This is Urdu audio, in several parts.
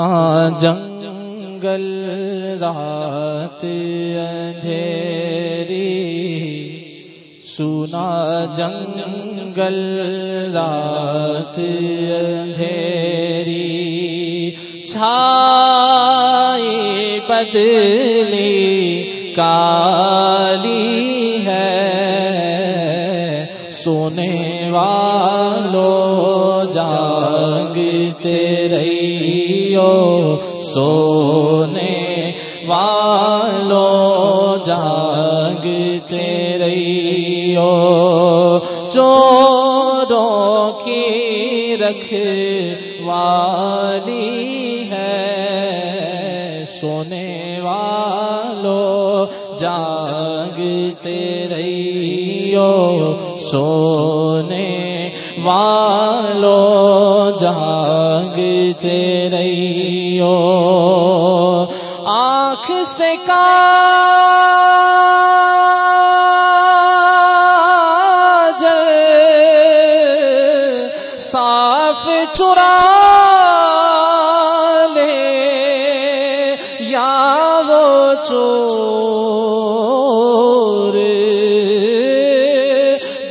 سنا جنگل، رات اندھیری۔ سنا جنگل، رات اندھیری۔ چھائی بدلی کالی ہے۔ سونے والو، جاگتے رہیو سونے والو جاگتے رہیو چوروں کی رکھ والی ہے۔ سونے والو جاگتے رہیو، سونے والو صاف چرا لے یا وہ چور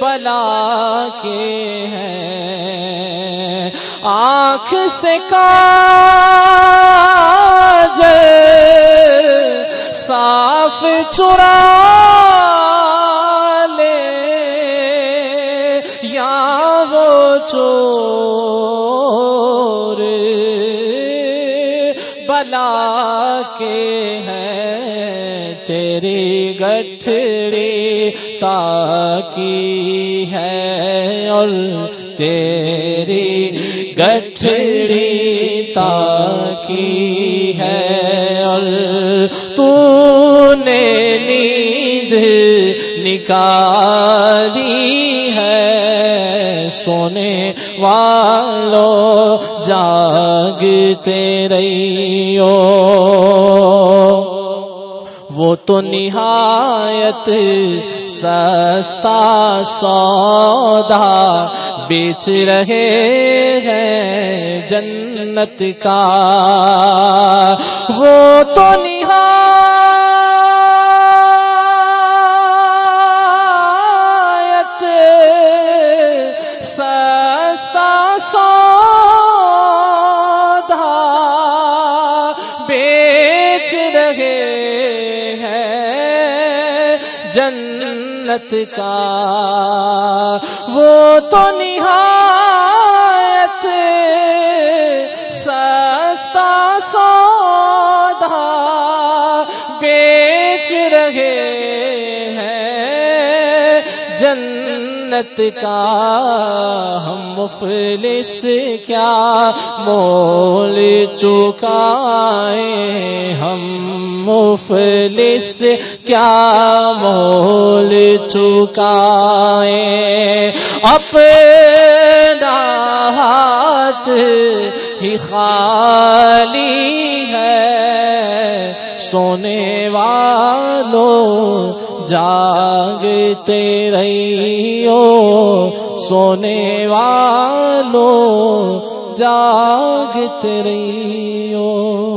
بلا کے ہیں آنکھ سے کا چرا لے۔ یا وہ چور بلا کے ہیں تیری گٹھڑی تاکی ہے اور تیری گٹھڑی تاکی ہے اور تو نے نیند نکالی ہے سونے والو جاگتے رہیو۔ وہ تو نہایت سستا سودا بیچ رہے ہیں جنت کا۔ وہ تو نہایت رہے ہیں جنت کا۔ وہ تو نہایت سستا سودا بیچ رہے ہیں جنت کا ہم مفلس کیا؟ مول چکائے ہم مفلس کیا؟ مول چکائے اپنا ہاتھ ہی خالی ہے، سونے والو جاگتے رہیو سونے والو جاگتے رہیو۔